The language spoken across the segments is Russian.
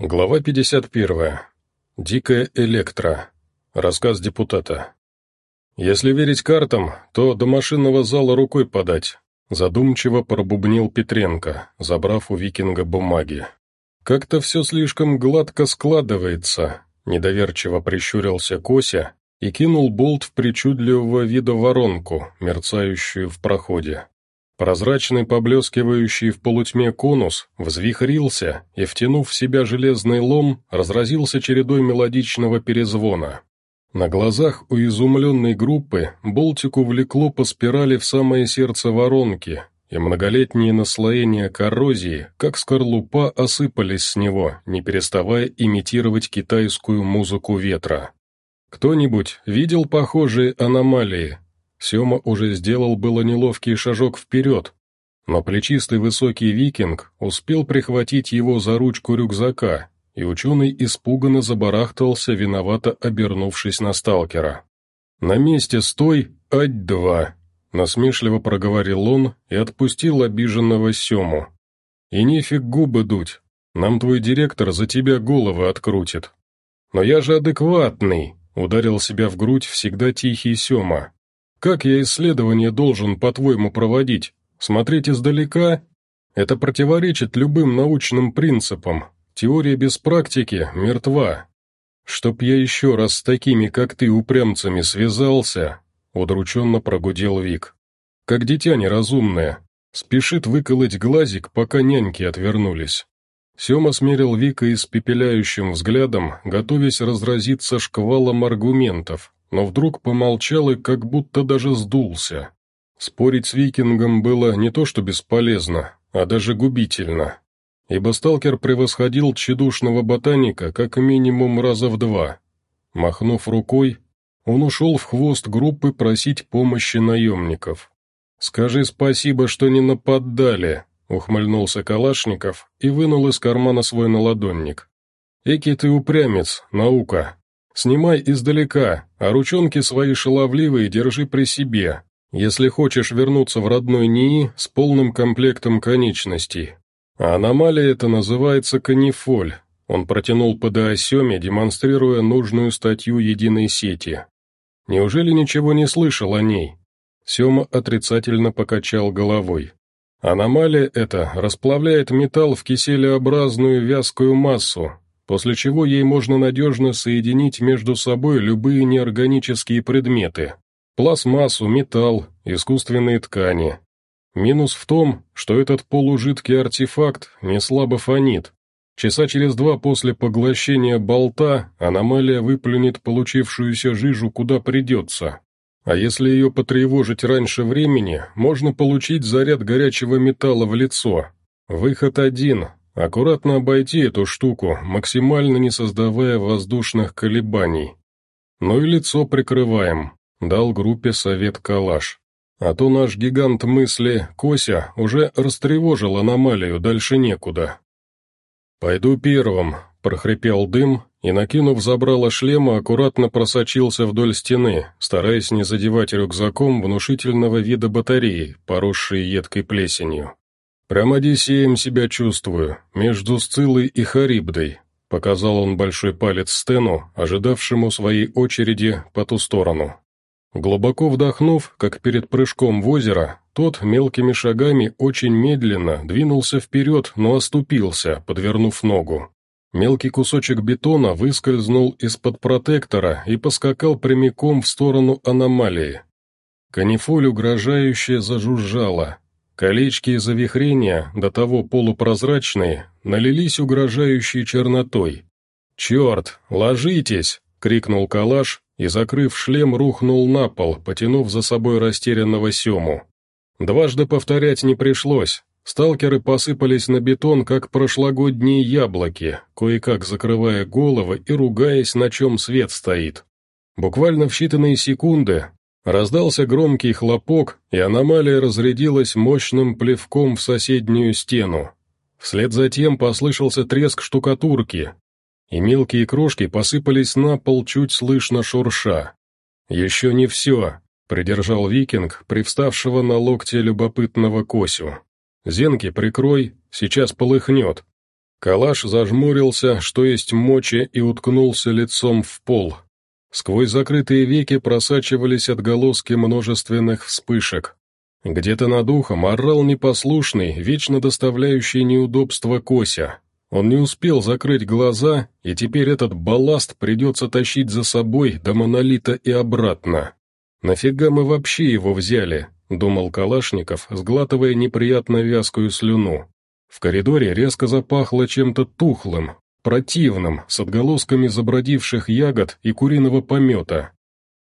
Глава 51. Дикая электро. Рассказ депутата. «Если верить картам, то до машинного зала рукой подать», задумчиво пробубнил Петренко, забрав у викинга бумаги. «Как-то все слишком гладко складывается», недоверчиво прищурился Кося и кинул болт в причудливого вида воронку, мерцающую в проходе. Прозрачный, поблескивающий в полутьме конус, взвихрился и, втянув в себя железный лом, разразился чередой мелодичного перезвона. На глазах у изумленной группы болтик увлекло по спирали в самое сердце воронки, и многолетние наслоения коррозии, как скорлупа, осыпались с него, не переставая имитировать китайскую музыку ветра. Кто-нибудь видел похожие аномалии, Сема уже сделал было неловкий шажок вперед, но плечистый высокий викинг успел прихватить его за ручку рюкзака, и ученый испуганно забарахтался, виновато обернувшись на сталкера. «На месте стой, ать-два!» — насмешливо проговорил он и отпустил обиженного Сему. «И нефиг губы дуть, нам твой директор за тебя головы открутит». «Но я же адекватный!» — ударил себя в грудь всегда тихий Сема. Как я исследование должен, по-твоему, проводить? Смотреть издалека? Это противоречит любым научным принципам. Теория без практики мертва. Чтоб я еще раз с такими, как ты, упрямцами связался, удрученно прогудел Вик. Как дитя неразумное. Спешит выколоть глазик, пока няньки отвернулись. Сема смерил Вика испепеляющим взглядом, готовясь разразиться шквалом аргументов, но вдруг помолчал и как будто даже сдулся. Спорить с викингом было не то что бесполезно, а даже губительно, ибо сталкер превосходил тщедушного ботаника как минимум раза в два. Махнув рукой, он ушел в хвост группы просить помощи наемников. «Скажи спасибо, что не нападали», — ухмыльнулся Калашников и вынул из кармана свой наладонник. «Эки ты упрямец, наука, Снимай издалека, а ручонки свои шаловливые держи при себе, если хочешь вернуться в родной НИИ с полным комплектом конечностей. А аномалия это называется канифоль. Он протянул ПДА Семе, демонстрируя нужную статью единой сети. Неужели ничего не слышал о ней? Сема отрицательно покачал головой. Аномалия эта расплавляет металл в киселеобразную вязкую массу, после чего ей можно надежно соединить между собой любые неорганические предметы – пластмассу, металл, искусственные ткани. Минус в том, что этот полужидкий артефакт не слабо фонит. Часа через два после поглощения болта аномалия выплюнет получившуюся жижу куда придется. А если ее потревожить раньше времени, можно получить заряд горячего металла в лицо. Выход один Аккуратно обойти эту штуку, максимально не создавая воздушных колебаний. Ну и лицо прикрываем, дал группе совет Калаш. А то наш гигант мысли, Кося, уже растревожил аномалию, дальше некуда. «Пойду первым», — прохрипел дым, и, накинув забрало шлема, аккуратно просочился вдоль стены, стараясь не задевать рюкзаком внушительного вида батареи, поросшей едкой плесенью. «Прям Одиссеем себя чувствую, между Сциллой и Харибдой», — показал он большой палец Стену, ожидавшему своей очереди по ту сторону. Глубоко вдохнув, как перед прыжком в озеро, тот мелкими шагами очень медленно двинулся вперед, но оступился, подвернув ногу. Мелкий кусочек бетона выскользнул из-под протектора и поскакал прямиком в сторону аномалии. Канифоль угрожающе зажужжала, Колечки и завихрения, до того полупрозрачные, налились угрожающей чернотой. «Черт, ложитесь!» — крикнул калаш и, закрыв шлем, рухнул на пол, потянув за собой растерянного Сему. Дважды повторять не пришлось. Сталкеры посыпались на бетон, как прошлогодние яблоки, кое-как закрывая головы и ругаясь, на чем свет стоит. Буквально в считанные секунды Раздался громкий хлопок, и аномалия разрядилась мощным плевком в соседнюю стену. Вслед за тем послышался треск штукатурки, и мелкие крошки посыпались на пол чуть слышно шурша. «Еще не все», — придержал викинг, привставшего на локте любопытного Косю. «Зенки прикрой, сейчас полыхнет». Калаш зажмурился, что есть мочи, и уткнулся лицом в пол. Сквозь закрытые веки просачивались отголоски множественных вспышек. Где-то над ухом орал непослушный, вечно доставляющий неудобства Кося. Он не успел закрыть глаза, и теперь этот балласт придется тащить за собой до монолита и обратно. «Нафига мы вообще его взяли?» — думал Калашников, сглатывая неприятно вязкую слюну. В коридоре резко запахло чем-то тухлым, противным, с отголосками забродивших ягод и куриного помета.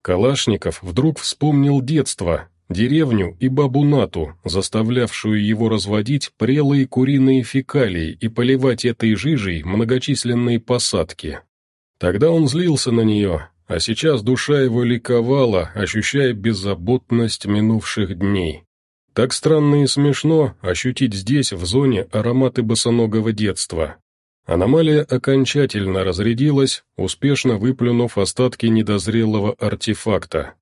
Калашников вдруг вспомнил детство, деревню и бабу Нату, заставлявшую его разводить прелые куриные фекалии и поливать этой жижей многочисленные посадки. Тогда он злился на нее, а сейчас душа его ликовала, ощущая беззаботность минувших дней. Так странно и смешно ощутить здесь, в зоне, ароматы босоногого детства. Аномалия окончательно разрядилась, успешно выплюнув остатки недозрелого артефакта.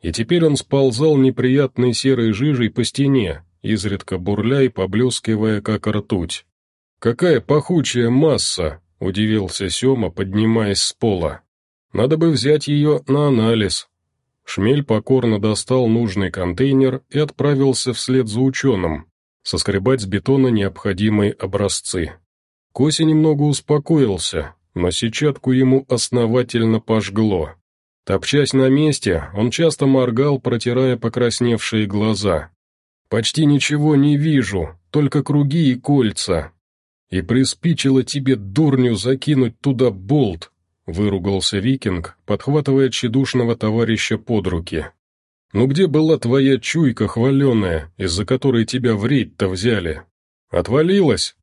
И теперь он сползал неприятной серой жижей по стене, изредка бурля и поблескивая, как ртуть. «Какая пахучая масса!» — удивился Сема, поднимаясь с пола. «Надо бы взять ее на анализ, Шмель покорно достал нужный контейнер и отправился вслед за ученым, соскребать с бетона необходимые образцы. Кося немного успокоился, но сетчатку ему основательно пожгло. Топчась на месте, он часто моргал, протирая покрасневшие глаза. «Почти ничего не вижу, только круги и кольца. И приспичило тебе, дурню, закинуть туда болт, Выругался викинг, подхватывая тщедушного товарища под руки. «Ну где была твоя чуйка хваленая, из-за которой тебя в рейд-то взяли? Отвалилась?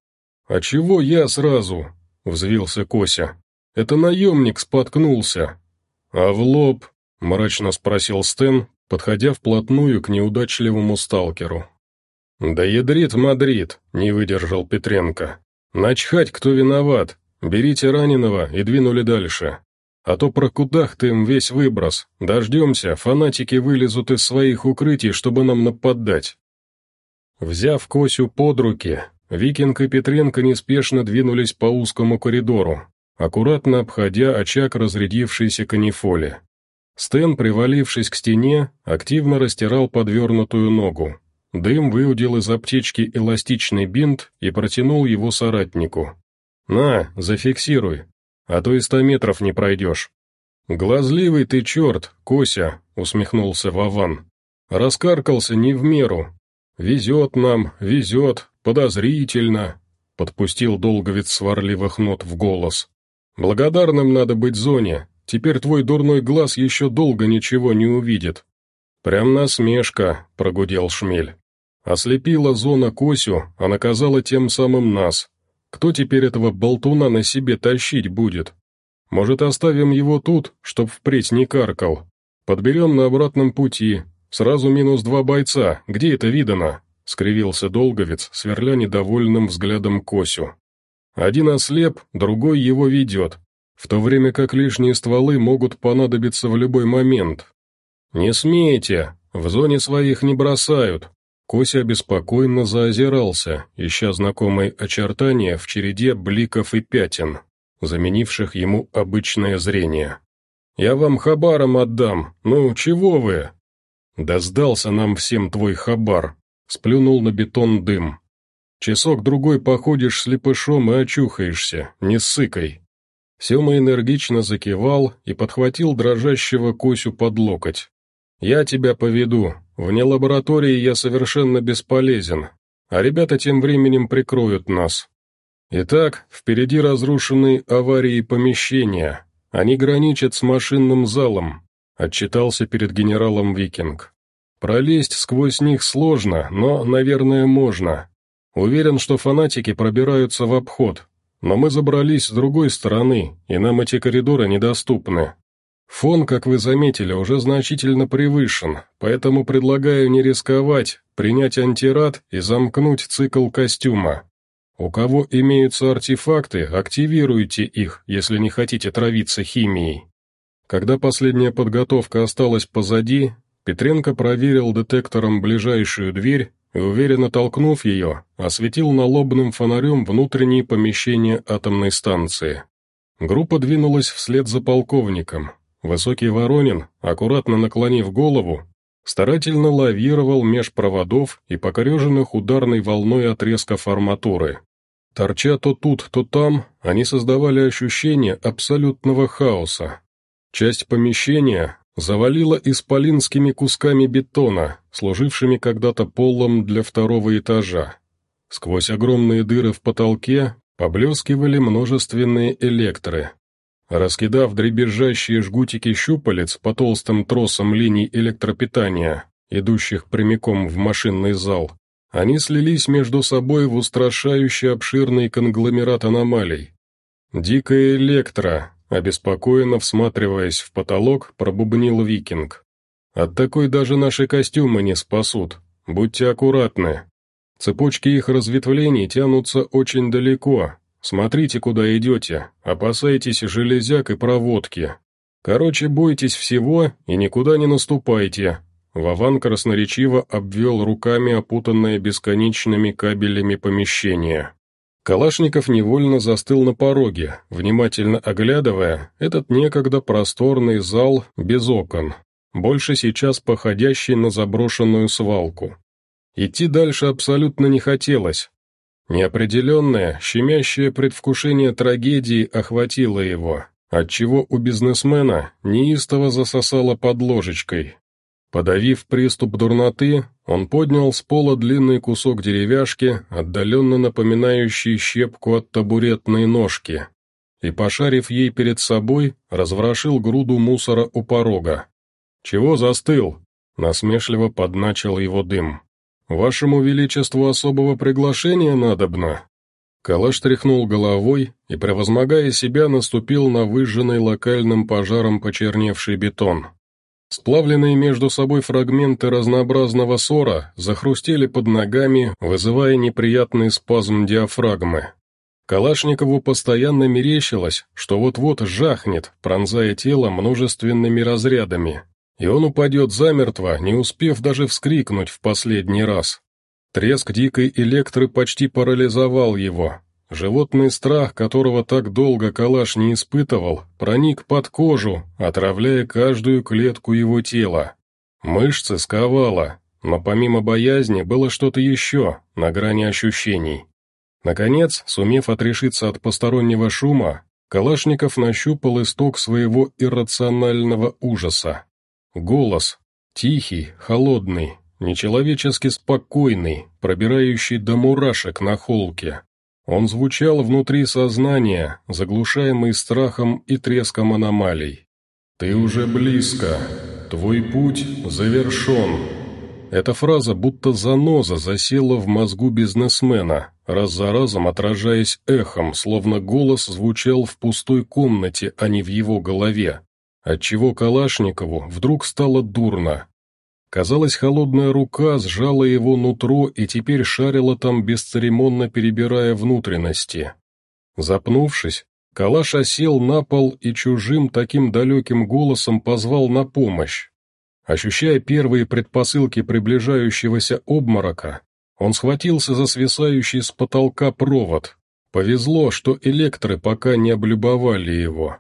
А чего я сразу?» — взвился Кося. «Это наемник споткнулся». «А в лоб?» — мрачно спросил Стэн, подходя вплотную к неудачливому сталкеру. «Да ядрит Мадрид», — не выдержал Петренко. «Начхать, кто виноват, Берите раненого и двинули дальше. А то прокудахтаем весь выброс. Дождемся, фанатики вылезут из своих укрытий, чтобы нам наподдать». Взяв Косю под руки, Викинг и Петренко неспешно двинулись по узкому коридору, аккуратно обходя очаг разрядившейся канифоли. Стэн, привалившись к стене, активно растирал подвернутую ногу. Дым выудил из аптечки эластичный бинт и протянул его соратнику. «На, зафиксируй, а то и ста метров не пройдешь». «Глазливый ты черт, Кося», — усмехнулся Вован. «Раскаркался не в меру. Везет нам, везет, подозрительно», — подпустил долговец сварливых нот в голос. «Благодарным надо быть зоне, теперь твой дурной глаз еще долго ничего не увидит». «Прям насмешка», — прогудел Шмель. Ослепила зона Косю, а наказала тем самым нас. Кто теперь этого болтуна на себе тащить будет? Может, оставим его тут, чтоб впредь не каркал? Подберем на обратном пути. Сразу минус два бойца. Где это видано?» — скривился Долговец, сверля недовольным взглядом Косю. «Один ослеп, другой его ведет, в то время как лишние стволы могут понадобиться в любой момент. Не смейте, в зоне своих не бросают, Кося беспокойно заозирался, ища знакомые очертания в череде бликов и пятен, заменивших ему обычное зрение. «Я вам хабаром отдам, ну чего вы?» «Да сдался нам всем твой хабар», — сплюнул на бетон дым. «Часок-другой походишь слепышом и очухаешься, не ссыкай». Сема энергично закивал и подхватил дрожащего Косю под локоть. «Я тебя поведу, Вне лаборатории я совершенно бесполезен, а ребята тем временем прикроют нас. Итак, впереди разрушенные аварии помещения. Они граничат с машинным залом», — отчитался перед генералом Викинг. «Пролезть сквозь них сложно, но, наверное, можно. Уверен, что фанатики пробираются в обход, но мы забрались с другой стороны, и нам эти коридоры недоступны. Фон, как вы заметили, уже значительно превышен, поэтому предлагаю не рисковать, принять антирад и замкнуть цикл костюма. У кого имеются артефакты, активируйте их, если не хотите травиться химией. Когда последняя подготовка осталась позади, Петренко проверил детектором ближайшую дверь и, уверенно толкнув ее, осветил налобным фонарем внутренние помещения атомной станции. Группа двинулась вслед за полковником. Высокий Воронин, аккуратно наклонив голову, старательно лавировал меж проводов и покореженных ударной волной отрезков арматуры. Торча то тут, то там, они создавали ощущение абсолютного хаоса. Часть помещения завалила исполинскими кусками бетона, служившими когда-то полом для второго этажа. Сквозь огромные дыры в потолке поблескивали множественные электры. Раскидав дребезжащие жгутики щупалец по толстым тросам линий электропитания, идущих прямиком в машинный зал, они слились между собой в устрашающий обширный конгломерат аномалий. «Дикая электро», обеспокоенно всматриваясь в потолок, пробубнил викинг. «От такой даже наши костюмы не спасут. Будьте аккуратны. Цепочки их разветвлений тянутся очень далеко. Смотрите, куда идете, опасайтесь железяк и проводки. Короче, бойтесь всего и никуда не наступайте, Вован красноречиво обвел руками опутанное бесконечными кабелями помещение. Калашников невольно застыл на пороге, внимательно оглядывая этот некогда просторный зал без окон, больше сейчас походящий на заброшенную свалку. Идти дальше абсолютно не хотелось. Неопределенное, щемящее предвкушение трагедии охватило его, отчего у бизнесмена неистово засосало под ложечкой, Подавив приступ дурноты, он поднял с пола длинный кусок деревяшки, отдаленно напоминающий щепку от табуретной ножки, и, пошарив ей перед собой, разворошил груду мусора у порога. «Чего застыл?» — насмешливо подначил его дым. «Вашему величеству особого приглашения надобно?» Калаш тряхнул головой и, превозмогая себя, наступил на выжженный локальным пожаром почерневший бетон. Сплавленные между собой фрагменты разнообразного ссора захрустели под ногами, вызывая неприятный спазм диафрагмы. Калашникову постоянно мерещилось, что вот-вот жахнет, пронзая тело множественными разрядами, и он упадет замертво, не успев даже вскрикнуть в последний раз. Треск дикой электры почти парализовал его, Животный страх, которого так долго калаш не испытывал, проник под кожу, отравляя каждую клетку его тела. Мышцы сковало, но помимо боязни было что-то еще, на грани ощущений. Наконец, сумев отрешиться от постороннего шума, Калашников нащупал исток своего иррационального ужаса. Голос, тихий, холодный, нечеловечески спокойный, пробирающий до мурашек на холке. Он звучал внутри сознания, заглушаемый страхом и треском аномалий. «Ты уже близко. Твой путь завершен». Эта фраза будто заноза засела в мозгу бизнесмена, раз за разом отражаясь эхом, словно голос звучал в пустой комнате, а не в его голове, отчего Калашникову вдруг стало дурно. Казалось, холодная рука сжала его нутро и теперь шарила там, бесцеремонно перебирая внутренности. Запнувшись, Калаш осел на пол и чужим таким далеким голосом позвал на помощь. Ощущая первые предпосылки приближающегося обморока, он схватился за свисающий с потолка провод. Повезло, что электры пока не облюбовали его.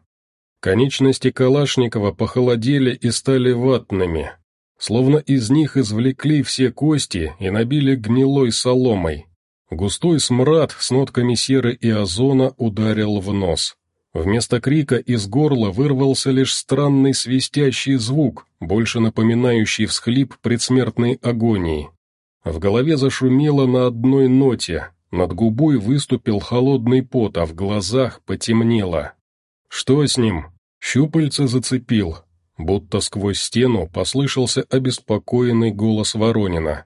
Конечности Калашникова похолодели и стали ватными, Словно из них извлекли все кости и набили гнилой соломой. Густой смрад с нотками серы и озона ударил в нос. Вместо крика из горла вырвался лишь странный свистящий звук, больше напоминающий всхлип предсмертной агонии. В голове зашумело на одной ноте, над губой выступил холодный пот, а в глазах потемнело. «Что с ним?» Щупальце зацепил, Будто сквозь стену послышался обеспокоенный голос Воронина.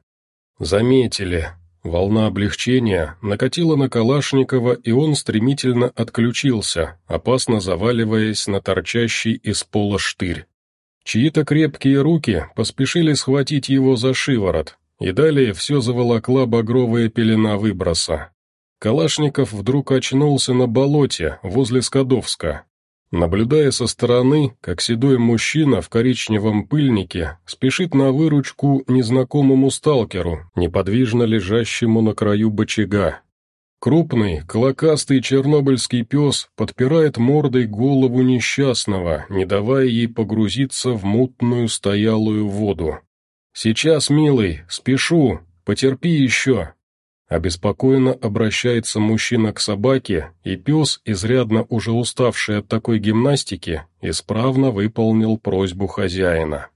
«Заметили». Волна облегчения накатила на Калашникова, и он стремительно отключился, опасно заваливаясь на торчащий из пола штырь. Чьи-то крепкие руки поспешили схватить его за шиворот, и далее все заволокла багровая пелена выброса. Калашников вдруг очнулся на болоте возле Скадовска. Наблюдая со стороны, как седой мужчина в коричневом пыльнике спешит на выручку незнакомому сталкеру, неподвижно лежащему на краю бочага. Крупный, клокастый чернобыльский пес подпирает мордой голову несчастного, не давая ей погрузиться в мутную стоялую воду. «Сейчас, милый, спешу, потерпи еще!» Обеспокоенно обращается мужчина к собаке, и пес, изрядно уже уставший от такой гимнастики, исправно выполнил просьбу хозяина.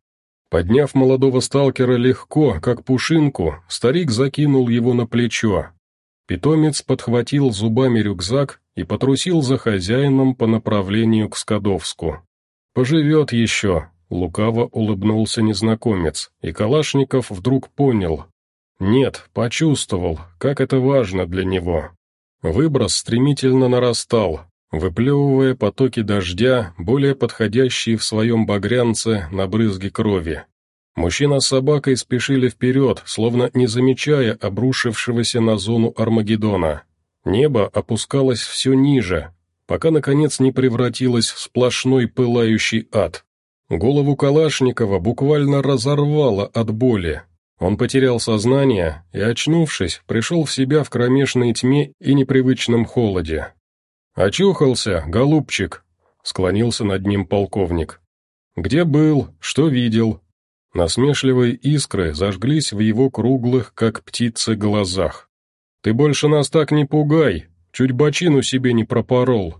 Подняв молодого сталкера легко, как пушинку, старик закинул его на плечо, Питомец подхватил зубами рюкзак и потрусил за хозяином по направлению к Скадовску. «Поживет еще», — лукаво улыбнулся незнакомец, и Калашников вдруг понял. Нет, почувствовал, как это важно для него. Выброс стремительно нарастал, выплевывая потоки дождя, более подходящие в своем багрянце на брызги крови. Мужчина с собакой спешили вперед, словно не замечая обрушившегося на зону Армагеддона. Небо опускалось все ниже, пока, наконец, не превратилось в сплошной пылающий ад. Голову Калашникова буквально разорвало от боли. Он потерял сознание и, очнувшись, пришел в себя в кромешной тьме и непривычном холоде. «Очухался, голубчик», — склонился над ним полковник. «Где был? Что видел?» Насмешливые искры зажглись в его круглых, как птицы, глазах. «Ты больше нас так не пугай, чуть бочину себе не пропорол»,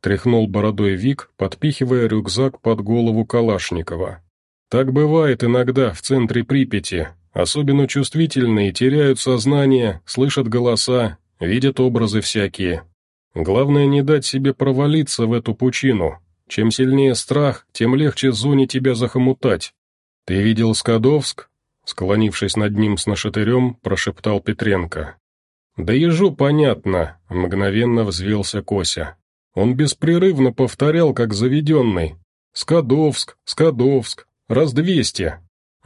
тряхнул бородой Вик, подпихивая рюкзак под голову Калашникова. «Так бывает иногда в центре Припяти, особенно чувствительные теряют сознание, слышат голоса, видят образы всякие. Главное не дать себе провалиться в эту пучину. Чем сильнее страх, тем легче зоне тебя захомутать. «Ты видел Скадовск?» Склонившись над ним с нашатырем, прошептал Петренко. «Да ежу понятно», — мгновенно взвился Кося. Он беспрерывно повторял, как заведенный. «Скадовск, Скадовск, раз двести.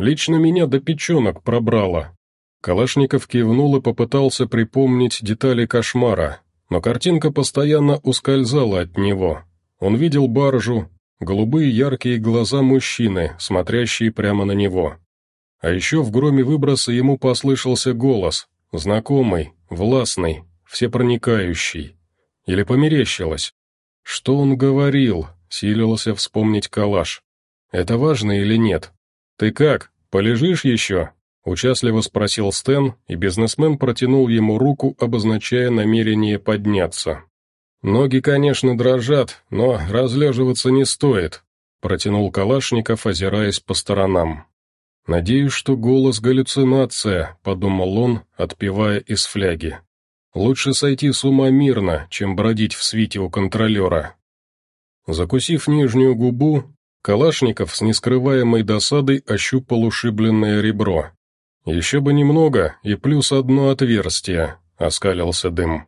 Лично меня до печенок пробрало». Калашников кивнул и попытался припомнить детали кошмара, но картинка постоянно ускользала от него. Он видел баржу, голубые яркие глаза мужчины, смотрящие прямо на него. А еще в громе выброса ему послышался голос, знакомый, властный, всепроникающий. Или померещилось. Что он говорил, силился вспомнить калаш. Это важно или нет? «Ты как, полежишь еще?» Участливо спросил Стэн, и бизнесмен протянул ему руку, обозначая намерение подняться. «Ноги, конечно, дрожат, но разлеживаться не стоит», — протянул Калашников, озираясь по сторонам. «Надеюсь, что голос — галлюцинация», — подумал он, отпивая из фляги. «Лучше сойти с ума мирно, чем бродить в свите у контролера». Закусив нижнюю губу, Калашников с нескрываемой досадой ощупал ушибленное ребро. «Еще бы немного, и плюс одно отверстие», — оскалился дым.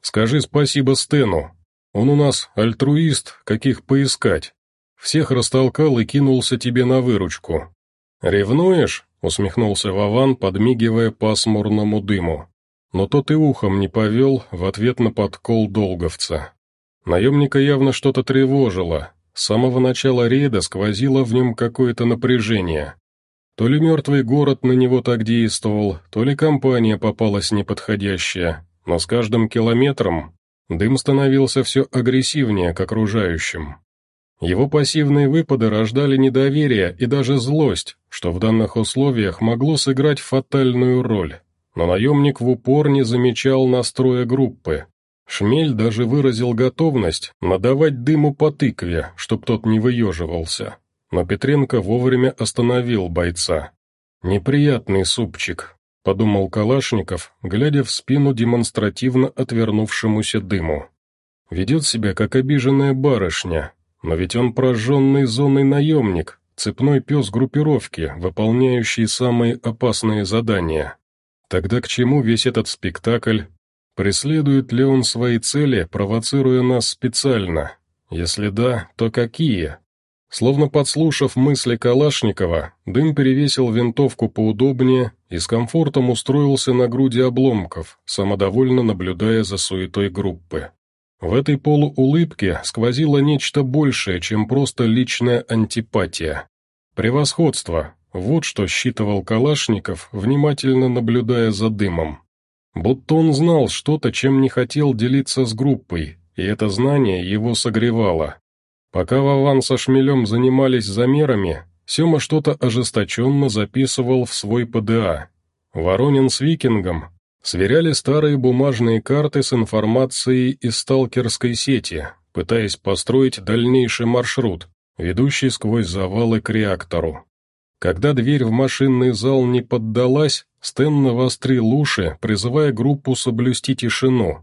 Скажи спасибо Стэну. Он у нас альтруист, каких поискать. Всех растолкал и кинулся тебе на выручку. Ревнуешь?» — усмехнулся Вован, подмигивая пасмурному дыму. Но тот и ухом не повел в ответ на подкол долговца. Наемника явно что-то тревожило. С самого начала рейда сквозило в нем какое-то напряжение. То ли мертвый город на него так действовал, то ли компания попалась неподходящая, но с каждым километром дым становился все агрессивнее к окружающим. Его пассивные выпады рождали недоверие и даже злость, что в данных условиях могло сыграть фатальную роль. Но наемник в упор не замечал настроя группы. Шмель даже выразил готовность надавать дыму по тыкве, чтоб тот не выеживался. Но Петренко вовремя остановил бойца. «Неприятный супчик», — подумал Калашников, глядя в спину демонстративно отвернувшемуся дыму. «Ведет себя, как обиженная барышня, но ведь он прожженный зоной наемник, цепной пес группировки, выполняющий самые опасные задания. Тогда к чему весь этот спектакль? Преследует ли он свои цели, провоцируя нас специально? Если да, то какие? Словно подслушав мысли Калашникова, дым перевесил винтовку поудобнее и с комфортом устроился на груди обломков, самодовольно наблюдая за суетой группы. В этой полуулыбке сквозило нечто большее, чем просто личная антипатия. Превосходство, вот что считывал Калашников, внимательно наблюдая за дымом. Будто он знал что-то, чем не хотел делиться с группой, и это знание его согревало. Пока Вован со Шмелем занимались замерами, Сема что-то ожесточенно записывал в свой ПДА. Воронин с Викингом сверяли старые бумажные карты с информацией из сталкерской сети, пытаясь построить дальнейший маршрут, ведущий сквозь завалы к реактору. Когда дверь в машинный зал не поддалась, Стэн навострил уши, призывая группу соблюсти тишину.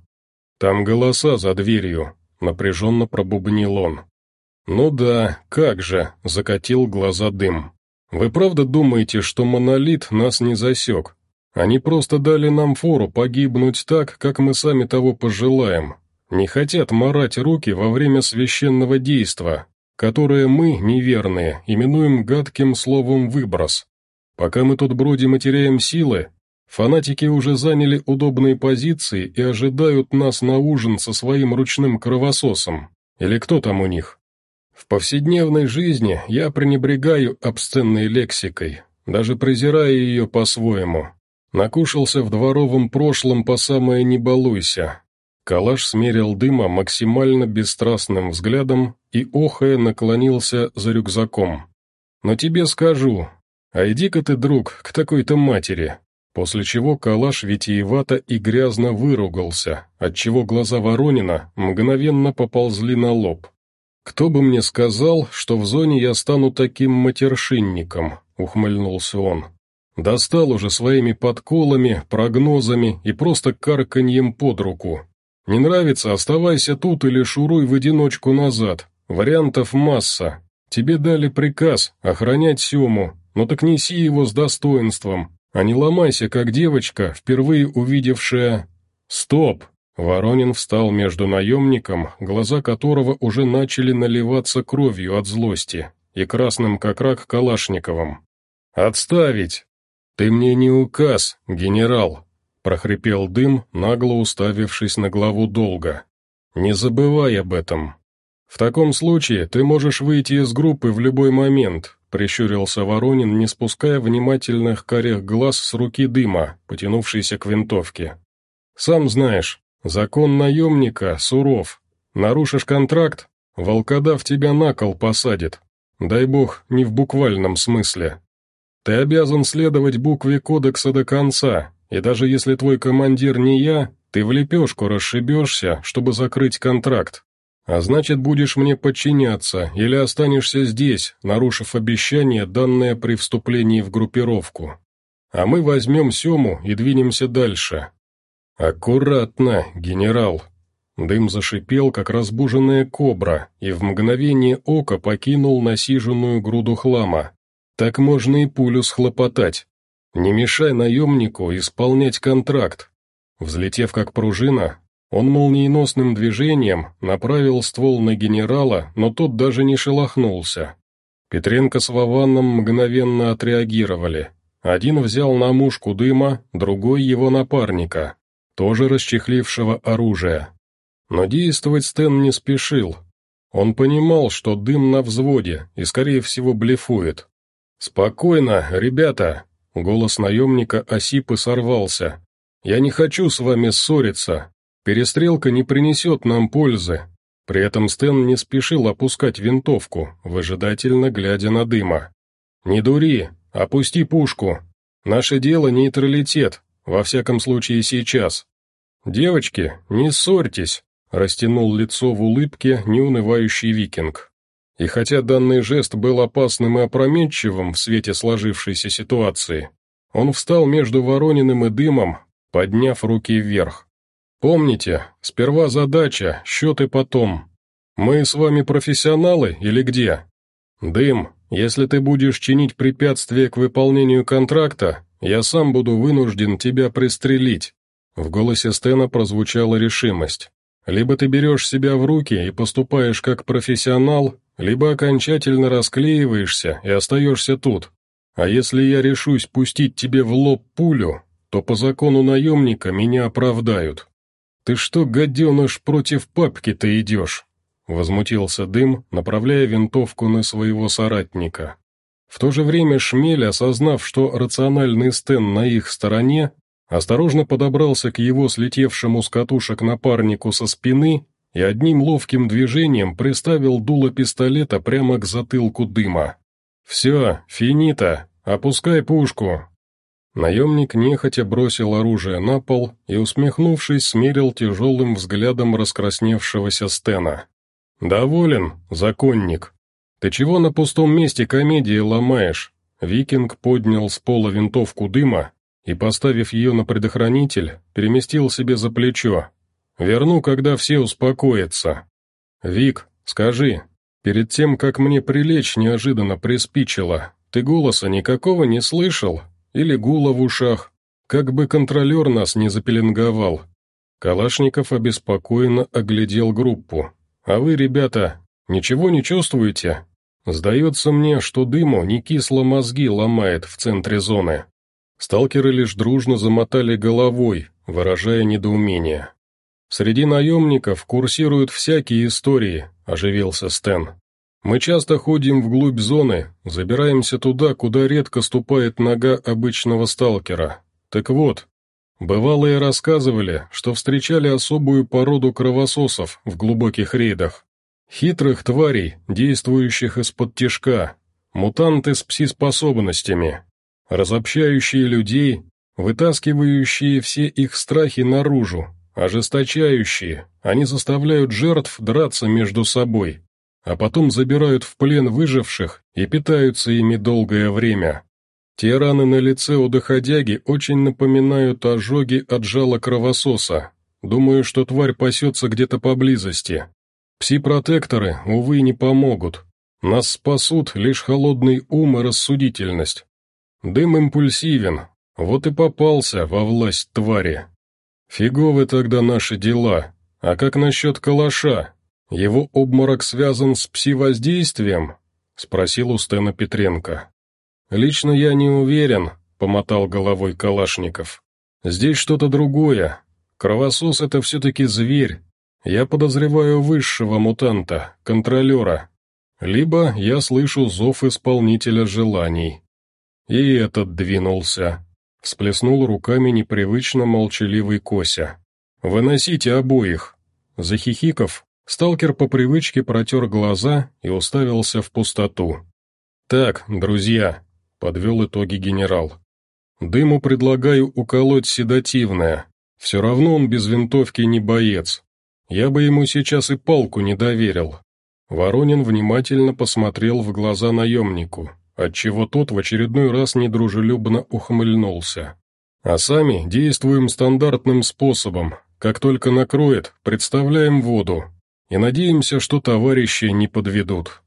«Там голоса за дверью», — напряженно пробубнил он. «Ну да, как же», — закатил глаза дым. «Вы правда думаете, что монолит нас не засек? Они просто дали нам фору погибнуть так, как мы сами того пожелаем. Не хотят марать руки во время священного действа, которое мы, неверные, именуем гадким словом «выброс». Пока мы тут бродим и теряем силы, фанатики уже заняли удобные позиции и ожидают нас на ужин со своим ручным кровососом. Или кто там у них? В повседневной жизни я пренебрегаю обсценной лексикой, даже презираю ее по-своему. Накушался в дворовом прошлом по самое «не балуйся», Калаш смерил дыма максимально бесстрастным взглядом и, охая, наклонился за рюкзаком. «Но тебе скажу, а иди-ка ты, друг, к такой-то матери». После чего Калаш витиевато и грязно выругался, отчего глаза Воронина мгновенно поползли на лоб. «Кто бы мне сказал, что в зоне я стану таким матершинником?» — ухмыльнулся он. «Достал уже своими подколами, прогнозами и просто карканьем под руку. Не нравится, оставайся тут или шуруй в одиночку назад. Вариантов масса. Тебе дали приказ охранять Сему, но так неси его с достоинством, а не ломайся, как девочка, впервые увидевшая... Стоп! Воронин встал между наемником, глаза которого уже начали наливаться кровью от злости, и красным как рак Калашниковым. «Отставить! Ты мне не указ, генерал!» Прохрипел дым, нагло уставившись на главу долга. «Не забывай об этом. В таком случае ты можешь выйти из группы в любой момент», прищурился Воронин, не спуская внимательных карих глаз с руки дыма, потянувшейся к винтовке. «Сам знаешь, закон наемника суров. Нарушишь контракт, волкодав тебя на кол посадит. Дай бог, не в буквальном смысле. Ты обязан следовать букве кодекса до конца, и даже если твой командир не я, ты в лепешку расшибешься, чтобы закрыть контракт. А значит, будешь мне подчиняться или останешься здесь, нарушив обещание, данное при вступлении в группировку. А мы возьмем Сему и двинемся дальше. Аккуратно, генерал. Дым зашипел, как разбуженная кобра, и в мгновение ока покинул насиженную груду хлама. Так можно и пулю схлопотать. Не мешай наемнику исполнять контракт. Взлетев как пружина, он молниеносным движением направил ствол на генерала, но тот даже не шелохнулся. Петренко с Вованом мгновенно отреагировали. Один взял на мушку дыма, другой его напарника, тоже расчехлившего оружие. Но действовать Стэн не спешил. Он понимал, что дым на взводе и, скорее всего, блефует. «Спокойно, ребята!» Голос наемника осип сорвался. «Я не хочу с вами ссориться. Перестрелка не принесет нам пользы». При этом Стэн не спешил опускать винтовку, выжидательно глядя на дыма. «Не дури, опусти пушку. Наше дело нейтралитет, во всяком случае сейчас. Девочки, не ссорьтесь», — растянул лицо в улыбке неунывающий викинг. И хотя данный жест был опасным и опрометчивым в свете сложившейся ситуации, он встал между Ворониным и Дымом, подняв руки вверх. «Помните, сперва задача, счеты потом. Мы с вами профессионалы или где? Дым, если ты будешь чинить препятствия к выполнению контракта, я сам буду вынужден тебя пристрелить». В голосе Стена прозвучала решимость. «Либо ты берешь себя в руки и поступаешь как профессионал, либо окончательно расклеиваешься и остаешься тут. А если я решусь пустить тебе в лоб пулю, то по закону наемника меня оправдают. «Ты что, гаденыш, против папки-то идешь?» Возмутился дым, направляя винтовку на своего соратника. В то же время Шмель, осознав, что рациональный Стэн на их стороне, осторожно подобрался к его слетевшему с катушек напарнику со спины и одним ловким движением приставил дуло пистолета прямо к затылку дыма. «Все, финита, опускай пушку!» Наемник нехотя бросил оружие на пол и, усмехнувшись, смерил тяжелым взглядом раскрасневшегося Стена. «Доволен, законник. Ты чего на пустом месте комедии ломаешь?» Викинг поднял с пола винтовку дыма и, поставив ее на предохранитель, переместил себе за плечо. «Верну, когда все успокоятся». «Вик, скажи, перед тем, как мне прилечь неожиданно приспичило, ты голоса никакого не слышал? Или гула в ушах? Как бы контролер нас не запеленговал?» Калашников обеспокоенно оглядел группу. «А вы, ребята, ничего не чувствуете? Сдается мне, что дыму не кисло мозги ломает в центре зоны». Сталкеры лишь дружно замотали головой, выражая недоумение. «Среди наемников курсируют всякие истории», — оживился Стэн. «Мы часто ходим вглубь зоны, забираемся туда, куда редко ступает нога обычного сталкера. Так вот, Бывалые рассказывали, что встречали особую породу кровососов в глубоких рейдах. Хитрых тварей, действующих из-под тишка, мутанты с пси-способностями, разобщающие людей, вытаскивающие все их страхи наружу, ожесточающие, они заставляют жертв драться между собой, а потом забирают в плен выживших и питаются ими долгое время. Те раны на лице у доходяги очень напоминают ожоги от жала кровососа. Думаю, что тварь пасется где-то поблизости. Пси-протекторы, увы, не помогут. Нас спасут лишь холодный ум и рассудительность. Дым импульсивен, вот и попался во власть твари. Фиговы тогда наши дела. А как насчет калаша? Его обморок связан с пси-воздействием? Спросил у Стена Петренко. «Лично я не уверен», — помотал головой Калашников. «Здесь что-то другое. Кровосос — это все-таки зверь. Я подозреваю высшего мутанта, контролера. Либо я слышу зов исполнителя желаний». И этот двинулся. Всплеснул руками непривычно молчаливый Кося. «Выносите обоих!» Захихиков, сталкер по привычке протер глаза и уставился в пустоту. «Так, друзья, подвел итоги генерал. «Дыму предлагаю уколоть седативное. Все равно он без винтовки не боец. Я бы ему сейчас и палку не доверил». Воронин внимательно посмотрел в глаза наемнику, отчего тот в очередной раз недружелюбно ухмыльнулся. «А сами действуем стандартным способом. Как только накроет, представляем воду. И надеемся, что товарищи не подведут».